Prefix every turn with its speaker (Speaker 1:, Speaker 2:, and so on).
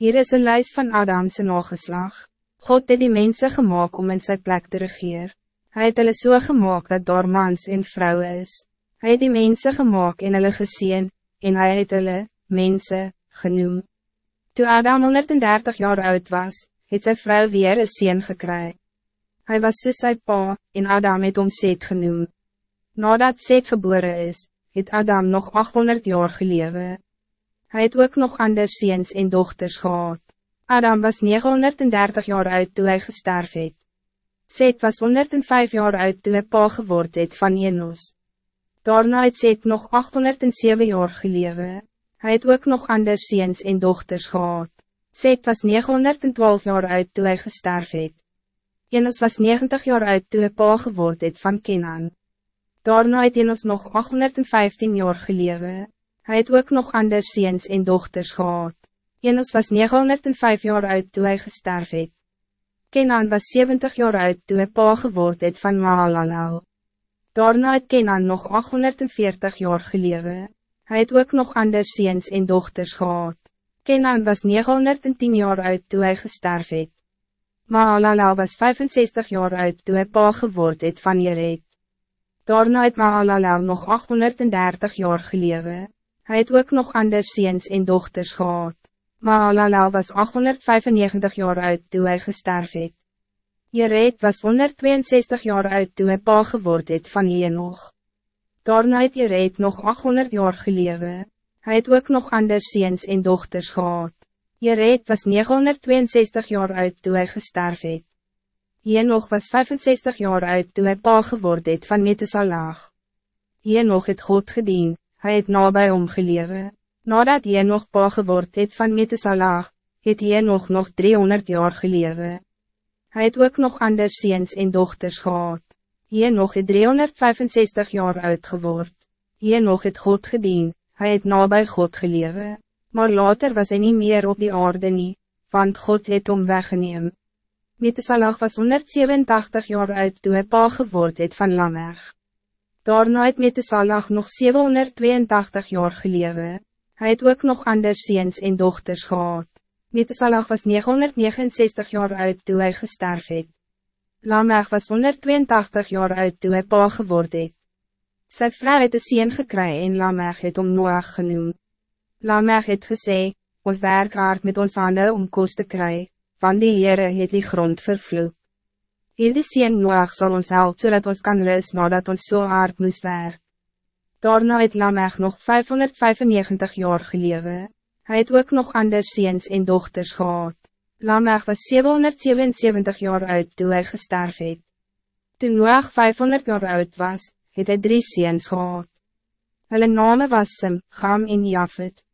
Speaker 1: Hier is een lijst van Adamse nageslag. God het die mensen gemaakt om in zijn plek te regeer. Hij het hulle so gemaakt dat daar mans en vrouwen is. Hij het die mensen gemaakt en hulle gezien, en hij het hulle, mensen, genoem. Toen Adam 130 jaar oud was, het zijn vrouw weer een sien gekry. Hij was soos sy pa, en Adam het om Seth genoem. Nadat Seth geboren is, het Adam nog 800 jaar gelewe. Hij het ook nog anders ziens en dochters gehad. Adam was 930 jaar oud toen hij gesterf het. Seth was 105 jaar oud toen hij pa geword het van Enos. Daarna het Seth nog 807 jaar gelewe. Hij het ook nog anders ziens en dochters gehad. Seth was 912 jaar oud toen hij gesterf het. Enos was 90 jaar oud toen hij pa geword het van Kenan. Daarna het Enos nog 815 jaar gelewe. Hij het ook nog anders ziens en dochters gehad. Enos was 905 jaar oud toen hij gesterf het. Kenan was 70 jaar oud toen hij pa geword het van Mahalalel. Daarna het Kenan nog 840 jaar gelewe. Hij het ook nog anders ziens en dochters gehad. Kenan was 910 jaar oud toen hij gesterf het. Mahalalel was 65 jaar oud toen hij pa geword het van Jered. Daarna het Mahalalel nog 830 jaar gelewe. Hij het ook nog anders ziens en dochters gehad. Mahalalel was 895 jaar oud toen hij gesterf het. Jered was 162 jaar oud toen hij pa geword het van Enoch. Daarna het Jered nog 800 jaar gelewe. Hij het ook nog anders ziens en dochters gehad. Jered was 962 jaar oud toen hij gesterf het. Enoch was 65 jaar oud toen hij pa geword het van Metesalag. Enoch het God gedien, hij het nabij omgelewe. Nadat Enoch pa geword het van Metesalag, het Enoch nog 300 jaar gelewe. Hij het ook nog anders ziens en dochters gehad. Enoch het 365 jaar oud geword. Enoch het God gedien, hij het nabij God gelewe. Maar later was hij niet meer op die aarde nie, want God het om weggeneem. Metesalag was 187 jaar oud toen hij pa geword het van Lamech. Daarna het Metesalag nog 782 jaar gelewe. Hij het ook nog anders ziens en dochters gehad. Metesalag was 969 jaar oud toen hij gesterf het. Lamech was 182 jaar oud toen hij pa geword het. Sy vrou het een sien gekry en Lamech het om Noach genoem. Lamech het gesê, ons werk hard met ons handen om kost te kry, van die Heere het die grond vervloek. Hierdie sien Noach zal ons help, zodat ons kan rus nadat ons zo so hard moest werk. Daarna het Lamech nog 595 jaar gelewe. Hij het ook nog anders ziens en dochters gehad. Lamech was 777 jaar oud toen hij gesterf het. Toen Noach 500 jaar oud was, het hij drie ziens gehad. Hulle name was Sim, Gam en Jafet.